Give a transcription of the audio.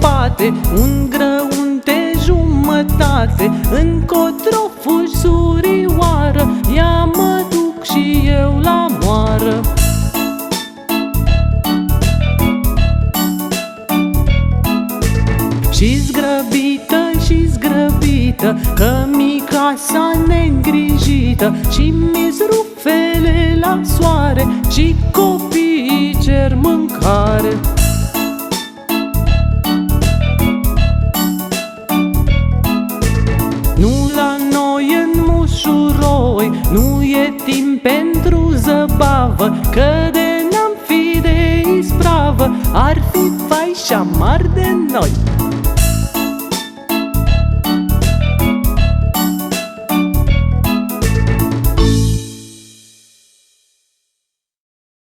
toate Un grăunte jumătate Încotro fugi surioară Ia mă duc și eu la moară. Și zgrăbită și zgrăbită Că mica sa neîngrijită și mi rufele la soare Și copiii cer mâncare în mușuroi Nu e timp pentru zăbavă Că de n-am fi de ispravă. Ar fi fai și amar de noi